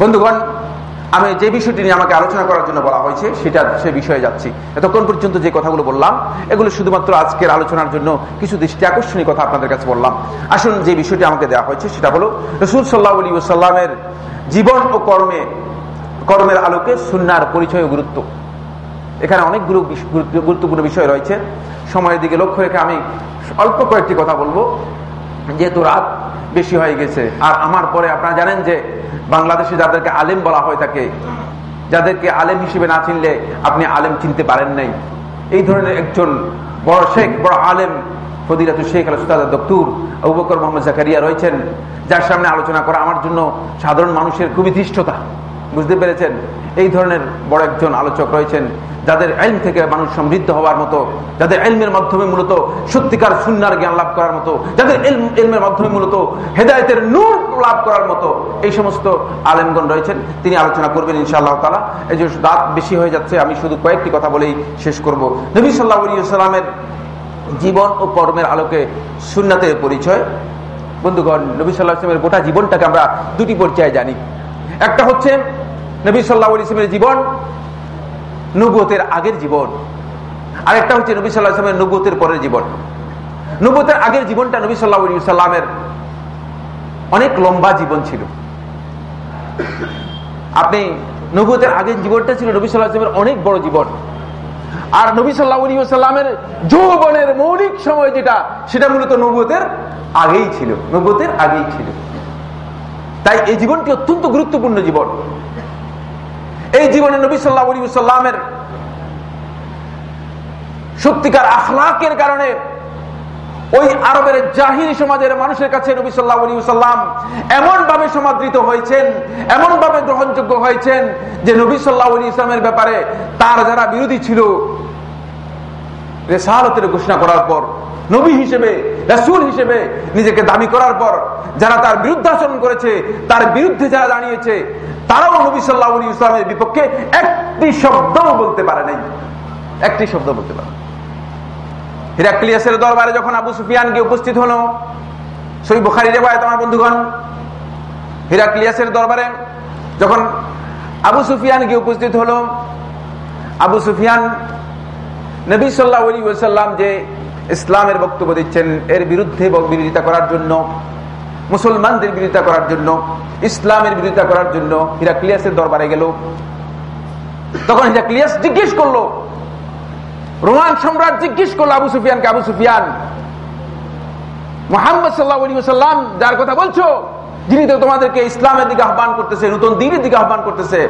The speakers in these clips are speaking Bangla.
বন্ধুগণ, আমি যে বিষয়টি নিয়ে আমাকে আলোচনা করার জন্য বলা হয়েছে, সেটা সে বিষয়ে যাচ্ছি। এতক্ষণ পর্যন্ত যে কথাগুলো বললাম, এগুলো শুধুমাত্র আজকের আলোচনার জন্য কিছু দৃষ্টি আকর্ষণীয় কথা আপনাদের কাছে বললাম। আসুন যে বিষয়টি আমাকে দেওয়া হয়েছে, সেটা হলো, রসুল সাল্লাহ আলী সাল্লামের জীবন ও কর্মে, কর্মের আলোকে সুন্নার পরিচয় গুরুত্ব। এখানে অনেকগুলো গুরুত্বপূর্ণ বিষয় রয়েছে। সময়ের দিকে লক্ষ্য রেখে আমি অল্প কয়েকটি কথা বলব। যেহেতু রাত বেশি হয়ে গেছে। আর আমার পরে আপনারা জানেন যে বাংলাদেশে যাদেরকে আলেম বলা হয় থাকে, যাদেরকে আলেম হিসেবে না চিনলে আপনি আলেম চিনতে পারেন নাই। এই ধরনের একজন বড় শেখ, বড় আলেম ফদিলাতুল শেখ আল সুস্তাদ দক্তুর বকর মোহাম্মদ জাকারিয়া রয়েছেন, যার সামনে আলোচনা করা আমার জন্য সাধারণ মানুষের খুবই ধৃষ্টতা। বুঝতে পেরেছেন? এই ধরনের বড় একজন আলোচক রয়েছেন, যাদের আইন থেকে মানুষ সমৃদ্ধ হওয়ার মতো, যাদের এলমের মাধ্যমে মূলত সত্যিকার সুন্নার জ্ঞান লাভ করার মতো, যাদের এলমের মাধ্যমে মূলত হেদায়তের নূর লাভ করার মতো এই সমস্ত আলেমগণ রয়েছেন, তিনি আলোচনা করবেন ইনশাআল্লাহ তালা এই যে রাত বেশি হয়ে যাচ্ছে, আমি শুধু কয়েকটি কথা বলেই শেষ করব। নবী সাল্লাহ সাল্লামের জীবন ও কর্মের আলোকে সুন্নাতের পরিচয়। বন্ধুগণ, নবী সাল্লাহ ইসলামের গোটা জীবনটাকে আমরা দুটি পর্যায়ে জানি। একটা হচ্ছে নবী সাল্লাহ ইসলামের জীবন নবতের আগের জীবন। আরেকটা হচ্ছে নবী সাল্লাহ ইসলামের নবতের পরের জীবন। নবতের আগের জীবনটা নবী সাল্লাহ সাল্লামের অনেক লম্বা জীবন ছিল। আপনি নবতের আগের জীবনটা ছিল নবী সাল্লাহ ইসলামের অনেক বড় জীবন। আর নবী সাল্লাহ সাল্লামের যৌবনের মৌলিক সময় যেটা, সেটা মূলত নবতের আগেই ছিল নবতের আগেই ছিল। তাই এই জীবনটি অত্যন্ত গুরুত্বপূর্ণ জীবন। এই জীবনে নবী সাল্লাহ সাল্লামের সত্যিকার আখলাকের কারণে ওই আরবের জাহির সমাজের মানুষের কাছে নবী সাল্লাহ সাল্লাম এমন ভাবে সমাদৃত হয়েছেন এমন ভাবে গ্রহণযোগ্য হয়েছেন যে নবী সাল্লাহ ইসলামের ব্যাপারে তার যারা বিরোধী ছিল, রেসালতের ঘোষণা করার পর নবী হিসেবে রাসুল হিসেবে নিজেকে দাবি করার পর যারা তার বিরুদ্ধাচরণ করেছে, তার বিরুদ্ধে যারা দাঁড়িয়েছে, তারাও নবী সাল্লাহ ইসলামের বিপক্ষে একটি শব্দও বলতে পারে নাই। একটি শব্দ বলতে পারে হিরাক্লিয়াসের দরবারে যখন আবু সুফিয়ান গিয়ে উপস্থিত হলো সই বুখারি রেবায়ত আমার বন্ধুগণ, হিরাক্লিয়াসের দরবারে যখন আবু সুফিয়ান গিয়ে উপস্থিত হলো, আবু সুফিয়ান নবী সাল্লাহ সাল্লাম যে ইসলামের বক্তব্য দিচ্ছেন এর বিরুদ্ধে বিরোধিতা করার জন্য, মুসলমানদের বিরোধিতা করার জন্য, ইসলামের বিরোধিতা করার জন্য হিরাক্লিয়াসের দরবারে গেল। তখন হিরাক্লিয়াস জিজ্ঞেস করল, রোমান সম্রাট জিজ্ঞেস করল আবু সুফিয়ানকে, আবু সুফিয়ান, মোহাম্মদ সাল্লাহ যার কথা বলছো, যিনি তো তোমাদেরকে ইসলামের দিকে আহ্বান করতেছে, নতুন দিনের দিকে আহ্বান করতেছে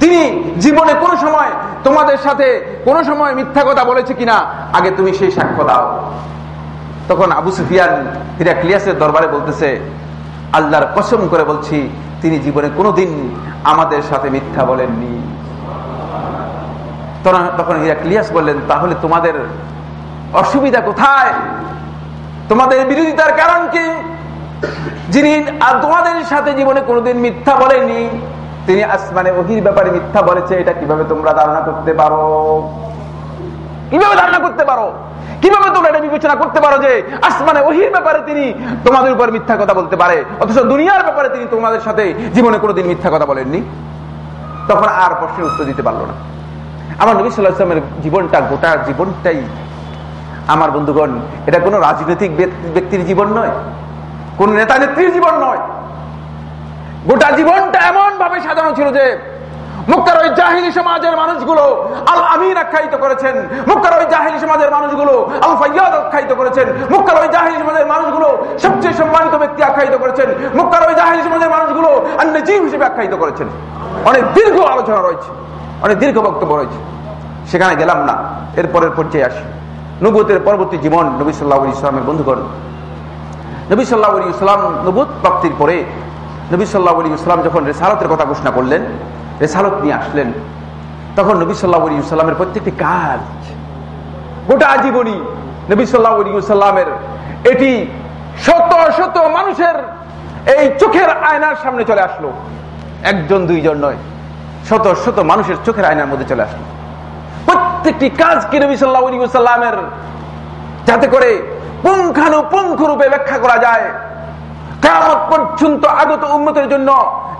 তিনি জীবনে কোন সময় তোমাদের সাথে কোন সময় মিথ্যা কথা বলেছে কিনা, আগে তুমি সেই সাক্ষ্য দাও। তখন আবু সুফিয়ান হিরাক্লিয়াসের দরবারে বলতেছে, আল্লাহর কসম করে বলছি, তিনি জীবনে কোনোদিন আমাদের সাথে মিথ্যা বলেননি। তখন হিরাক্লিয়াস বললেন, তাহলে তোমাদের অসুবিধা কোথায়? তোমাদের বিরোধিতার কারণ কি? যিনি তোমাদের সাথে জীবনে কোনোদিন মিথ্যা বলেনি তিনি আসমানে ওহির ব্যাপারে মিথ্যা বলেছে, এটা কীভাবে তোমরা ধারণা করতে পারো? কীভাবে ধারণা করতে পারো? কীভাবে তোমরা এটা বিবেচনা করতে পারো যে আসমানে ওহির ব্যাপারে তিনি তোমাদের উপর মিথ্যা কথা বলতে পারে? অথচ দুনিয়ার ব্যাপারে তিনি তোমাদের সাথে জীবনে কোনোদিন মিথ্যা কথা বলেননি। তখন আর প্রশ্নের উত্তর দিতে পারল না। আমার নবী সাল্লাহ ইসলামের জীবনটা, গোটা জীবনটাই আমার বন্ধুগণ, এটা কোনো রাজনৈতিক ব্যক্তির জীবন নয়। কোন নেতা নেত্রীর জীবন নয়। গোটা জীবনটা এমন ভাবে সাজানো ছিল যে সমাজের মানুষগুলো আল আখ্যায়িত করেছেন সমাজের মানুষগুলো আল আখ্যায়িত করেছেন মানুষগুলো সবচেয়ে সম্মানিত ব্যক্তি আখ্যায়িত করেছেন মানুষগুলো জীব হিসেবে আখ্যায়িত করেছেন। অনেক দীর্ঘ আলোচনা রয়েছে, অনেক দীর্ঘ বক্তব্য রয়েছে, সেখানে গেলাম না এরপরের পর্যায়ে আসি। নবুতের পরবর্তী জীবন নবী সাল্লাহ ইসলামের বন্ধুগণ। নবী সাল্লাহ ইসলাম নবুত প্রাপ্তির পরে নবী সাল্লাহ আলী ইসলাম যখন রেসালতের কথা ঘোষণা করলেন, রেসালত নিয়ে আসলেন, তখন নবী সাল্লাহ সাল্লামের প্রত্যেকটি কাজ, গোটা জীবনী নবী সাল্লাহ সাল্লামের এটি শত শত মানুষের এই চোখের আয়নার সামনে চলে আসলো। একজন, দুইজন নয়, শত শত মানুষের চোখের আয়নার মধ্যে চলে আসলো। প্রত্যেকটি কাজকে নবী সাল্লাহ আলী সাল্লামের যাতে করে পুঙ্খানুপুঙ্খ রূপে ব্যাখ্যা করা যায়। কেমন পর্যন্ত আগত উন্মতের জন্য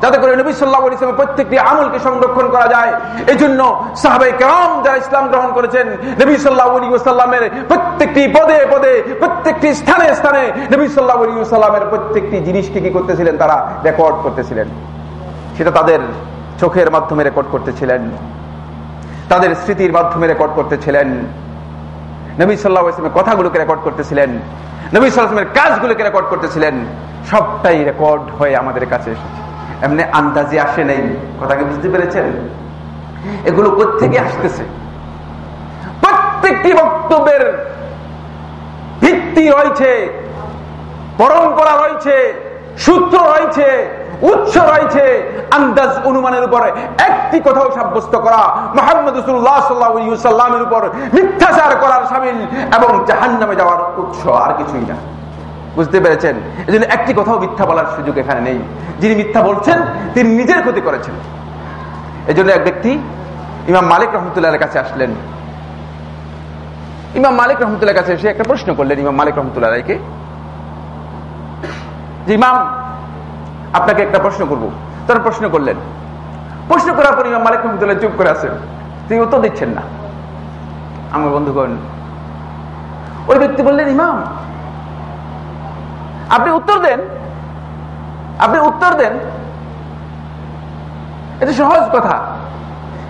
যাতে করে নবী সাল্লাহ ইসলামের প্রত্যেকটি আমলকে সংরক্ষণ করা যায়। এই জন্য সাহাবাই কেরাম যারা ইসলাম গ্রহণ করেছেন, নবী সাল্লাহ সাল্লামের প্রত্যেকটি পদে পদে, প্রত্যেকটি স্থানে স্থানে নবী সাল্লাহ সাল্লামের প্রত্যেকটি জিনিসকে কি করতেছিলেন? তারা রেকর্ড করতেছিলেন। সেটা তাদের চোখের মাধ্যমে রেকর্ড করতেছিলেন। তাদের স্মৃতির মাধ্যমে রেকর্ড করতেছিলেন। নবী সাল্লাহ ইসলামের কথাগুলোকে রেকর্ড করতেছিলেন। নবী সালামের কাজগুলোকে রেকর্ড করতেছিলেন। সবটাই রেকর্ড হয়ে আমাদের কাছে এসেছে। এমনি আন্দাজে আসে নেই। কথাকে বুঝতে পেরেছেন? এগুলো কোথেকে আসতেছে? প্রত্যেকটি বক্তব্যের ভিত্তি রয়েছে, পরম্পরা রয়েছে, সূত্র রয়েছে উৎস রয়েছে আন্দাজ অনুমানের উপরে। একটি কথাও সাব্যস্ত করা, মোহাম্মদ সাল্লামের উপর মিথ্যাচার করার সামিল এবং জাহান নামে যাওয়ার উৎস আর কিছুই না। বুঝতে পেরেছেন? এই জন্য একটি কথাও মিথ্যা বলার সুযোগ এখানে নেই। যিনি মিথ্যা বলছেন, তিনি নিজের ক্ষতি করেছেন। এই জন্য এক ব্যক্তি, ইমাম মালিক রহমতুল্লাহ কাছে আসলেন। ইমাম মালিক রহমতুল্লাহ কাছে এসে একটা প্রশ্ন করলেন, ইমাম মালিক রহমতুল্লাহ রায়কে। যে, ইমাম আপনাকে একটা প্রশ্ন করব। তারা প্রশ্ন করলেন। প্রশ্ন করার পর ইমাম মালিক রহমতুল্লাহ চুপ করে আছেন। তিনি উত্তর দিচ্ছেন না। আমার বন্ধু বন্ধুগণ, ওই ব্যক্তি বললেন, ইমাম, আপনি উত্তর দেন। আপনি উত্তর দেন। এটা সহজ কথা।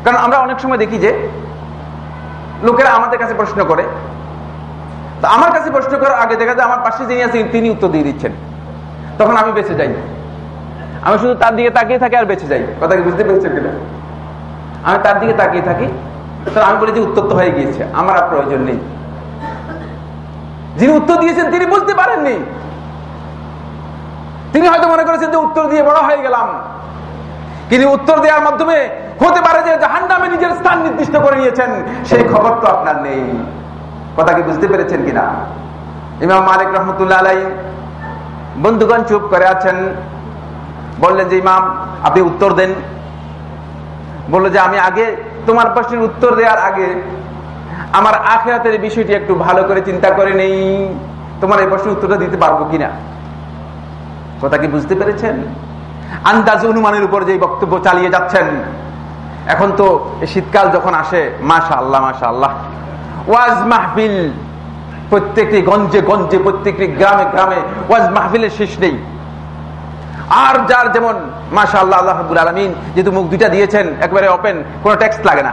কারণ আমরা অনেক সময় দেখি যে, লোকেরা আমাদের কাছে প্রশ্ন করে। আমার কাছে প্রশ্ন করার আগে দেখা যায় আমার পাশে যিনি আছেন, তিনি উত্তর দিয়ে দিচ্ছেন। তখন আমি বেঁচে যাই আমি শুধু তার দিকে তাকিয়ে থাকি আর বেঁচে যাই। কথা বুঝতে পেরেছেন কিনা? আমি তার দিকে তাকিয়ে থাকি তখন আমি বলি যে উত্তর তো হয়ে গিয়েছে, আমার আর প্রয়োজন নেই। যিনি উত্তর দিয়েছেন, তিনি বুঝতে পারেননি। তিনি হয়তো মনে করেছেন যে উত্তর দিয়ে বড় হয়ে গেলাম। কিন্তু উত্তর দেওয়ার মাধ্যমে হতে পারে যে জাহান নামে নিজের স্থান নির্দিষ্ট করে নিয়েছেন, সেই খবর তো আপনার নেই। কথা কি বুঝতে পেরেছেন কিনা? ইমাম মালিক রহমতুল্লাহ আলাই বন্ধুগণ চুপ করে আছেন। বললেন যে, ইমাম, আপনি উত্তর দেন। বলল যে, আমি আগে তোমার প্রশ্নের উত্তর দেওয়ার আগে আমার আখেরাতের বিষয়টি একটু ভালো করে চিন্তা করে নেই। তোমার এই প্রশ্নের উত্তরটা দিতে পারব কিনা কথা কি বুঝতে পেরেছেন? আন্দাজ অনুমানের উপর যে বক্তব্য চালিয়ে যাচ্ছেন। এখন তো শীতকাল যখন আসে মাশা আল্লাহ মাশা আল্লাহ ওয়াজ মাহফিল, প্রত্যেকটি গঞ্জে গঞ্জে, প্রত্যেকটি গ্রামে গ্রামে ওয়াজ মাহফিলের শেষ নেই। আর যার যেমন মাশা আল্লাহ আল্লাহাবুল আলমিন যেহেতু মুখ দুইটা দিয়েছেন, একবারে ওপেন কোনো ট্যাক্স লাগে না।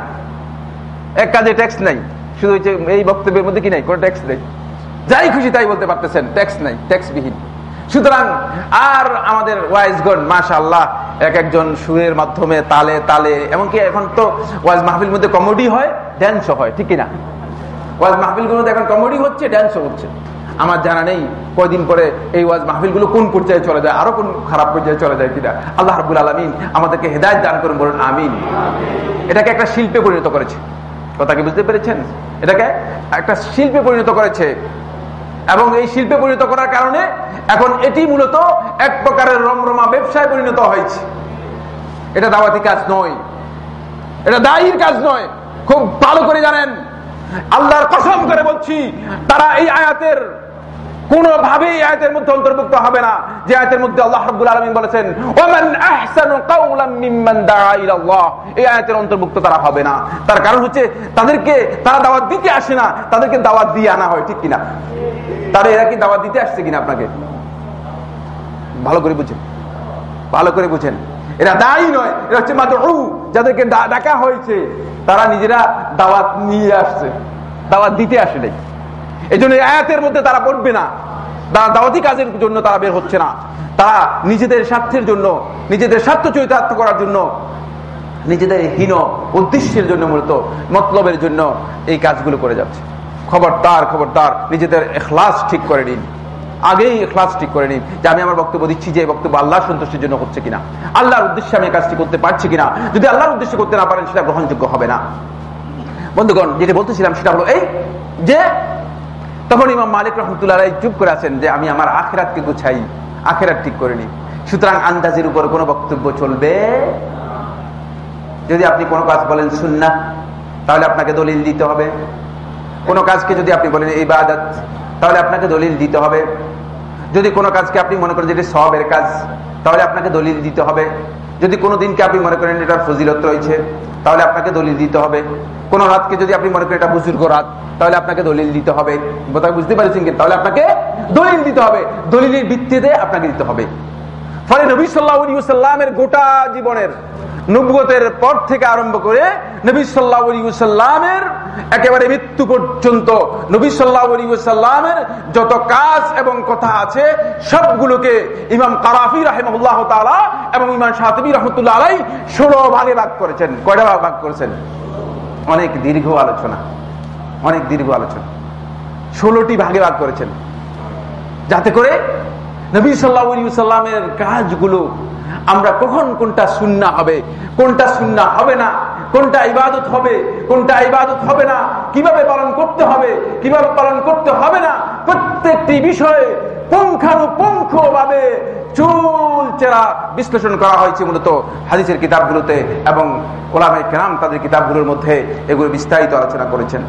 এক কাজে ট্যাক্স নাই। শুধু এই বক্তব্যের মধ্যে কি নাই? কোনো ট্যাক্স নেই। যাই খুশি তাই বলতে পারতেছেন ট্যাক্স নাই ট্যাক্স বিহীন সুতরাং, আর আমাদের ওয়াইজগণ মাশা আল্লাহ এক একজন সুরের মাধ্যমে তালে তালে, এমনকি এখন তো ওয়াজ মাহফিল মধ্যে কমেডি হয় ড্যান্সও হয়, ঠিক না ওয়াজ মাহফিল গুলোতে এখন কমেডি হচ্ছে ড্যান্সও হচ্ছে। আমার জানা নেই কয়দিন পরে এই ওয়াজ মাহফিলগুলো কোন পর্যায়ে চলে যায়, আরও কোন খারাপ পর্যায়ে চলে যায় কিনা। আল্লাহ রাবুল আলমিন আমাদেরকে হেদায়ত দান করুন, বলুন আমিন। এটাকে একটা শিল্পে পরিণত করেছে। কথা কি বুঝতে পেরেছেন? এটাকে একটা শিল্পে পরিণত করেছে। এবং এই শিল্পে পরিণত করার কারণে এখন এটি মূলত এক প্রকারের রমরমা ব্যবসায় পরিণত হয়েছে। এটা দাওয়াতি কাজ নয়। এটা দায়ীর কাজ নয়। খুব ভালো করে জানেন। আল্লাহর কসম করে বলছি, তারা এই আয়াতের কোনভাবে এই আয়াতের মধ্যে অন্তর্ভুক্ত হবে না। যে আয়াতের মধ্যে আল্লাহ রাব্বুল বলেছেন, ওমান আহসানু কাওলাম এই আয়াতের অন্তর্ভুক্ত তারা হবে না। তার কারণ হচ্ছে তাদেরকে তারা দাওয়াত দিতে আসে না, তাদেরকে দাওয়াত দিয়ে আনা হয়, ঠিক কিনা? তারা এরা কি দাওয়াত দিতে আসছে কিনা আপনাকে? ভালো করে বুঝেন। ভালো করে বুঝেন। এরা দায়ী নয়, এরা হচ্ছে মাত্র যাদেরকে ডাকা হয়েছে। তারা নিজেরা দাওয়াত নিয়ে আসছে। দাওয়াত দিতে আসে নাই। এই জন্য আয়াতের মধ্যে তারা পড়বে না। তারা দাওয়াতি কাজের জন্য তারা বের হচ্ছে না। তারা নিজেদের স্বার্থের জন্য, নিজেদের স্বার্থ চরিতার্থ করার জন্য, নিজেদের হীন উদ্দেশ্যের জন্য মূলত, মতলবের জন্য এই কাজগুলো করে যাচ্ছে। খবরদার খবরদার, নিজেদের এখলাস ঠিক করে নিন। আগেই এখলাস ঠিক করে নিন যে আমি আমার বক্তব্য দিচ্ছি যে বক্তব্য আল্লাহ সন্তুষ্টির জন্য হচ্ছে কিনা। আল্লাহর উদ্দেশ্যে আমি কাজটি করতে পারছি কিনা? যদি আল্লাহর উদ্দেশ্যে করতে না পারেন, সেটা গ্রহণযোগ্য হবে না। বন্ধুগণ, যেটা বলতেছিলাম সেটা হলো এই যে তখন ইমাম মালিক রহমতুল্লাহ চুপ করে আছেন যে আমি আমার আখেরাতকে গুছাই, আখেরাত ঠিক করে নিই। সুতরাং আন্দাজের উপর কোনো বক্তব্য চলবে? যদি আপনি কোনো কাজ বলেন সুন্না তাহলে আপনাকে দলিল দিতে হবে। কোনো কাজকে যদি আপনি বলেন এই তাহলে আপনাকে দলিল দিতে হবে। যদি কোনো কাজকে আপনি মনে করেন যে এটি সবের কাজ, তাহলে আপনাকে দলিল দিতে হবে। যদি কোনো দিনকে আপনি মনে করেন এটার ফজিলত রয়েছে, তাহলে আপনাকে দলিল দিতে হবে। কোন রাতকে যদি আপনি মনে করেন এটা বুজুর্গ রাত, তাহলে আপনাকে দলিল দিতে হবে। বুঝতে পারছেন কি? তাহলে আপনাকে দলিল দিতে হবে। দলিলের ভিত্তিতে আপনাকে দিতে হবে। ফলে নবী সাল্লাহামের গোটা জীবনের নবগতের পর থেকে আরম্ভ করে নবী সাল্লাহামের একেবারে মৃত্যু পর্যন্ত, নবী সাল্লাহামের যত কাজ এবং কথা আছে, সবগুলোকে ইমাম কারাফি রাহেমুল্লাহ তালা এবং ইমাম সাতবী রহমতুল্লাহ আলাই ষোলো ভাগে ভাগ করেছেন। কয়টা ভাগ ভাগ করেছেন? অনেক দীর্ঘ আলোচনা। অনেক দীর্ঘ আলোচনা। ষোলোটি ভাগে ভাগ করেছেন। যাতে করে নবী সাল্লাহামের কাজগুলো আমরা কখন কোনটা সুন্না হবে, কোনটা সুন্না হবে না, কোনটা ইবাদত হবে, কোনটা ইবাদত হবে না, কীভাবে পালন করতে হবে, কীভাবে পালন করতে হবে না, প্রত্যেকটি বিষয়ে পুঙ্খানুপুঙ্খ ভাবে চুল চেরা বিশ্লেষণ করা হয়েছে মূলত হাদিসের কিতাবগুলোতে এবং ওলামাই কেরাম তাদের কিতাবগুলোর মধ্যে এগুলো বিস্তারিত আলোচনা করেছেন।